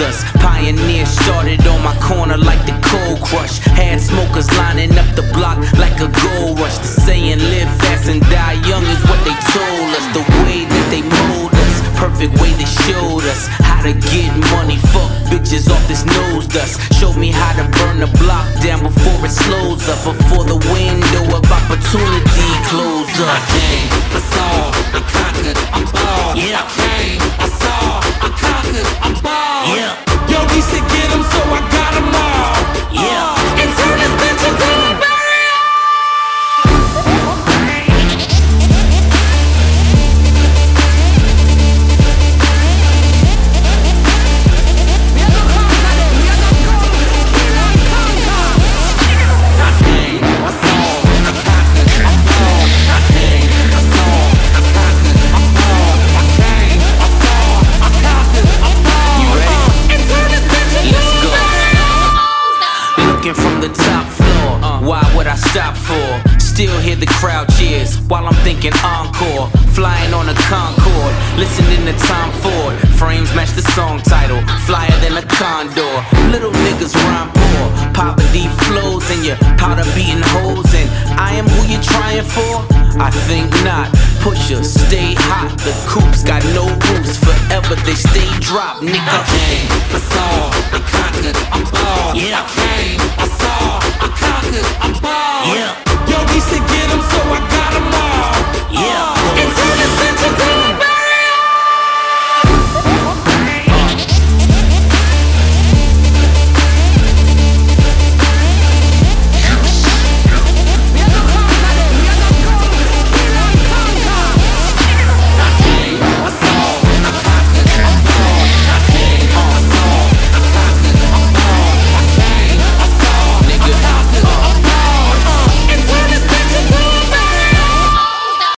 us. Pioneer started on my corner like the cold crush. Had smokers lining up the block like a gold rush. The saying live fast and die young is what they told us. The way that they mold us, perfect way they showed us how to get money. Fuck bitches off this nose dust. Showed me how to burn the block down before it slows up. Before the window of opportunity close up. Looking from the top floor, why would I stop for? Still hear the crowd cheers while I'm thinking encore. Flying on a Concorde, listening to Tom Ford. Frames match the song title, flyer than a condor. Little niggas rhyme poor, poverty flows in your powder beating holes. And I am who you're trying for? I think not. Pusher, stay hot. The coops got no roofs, forever they stay dropped, I nigga. came, I came, I saw, I conquered, I'm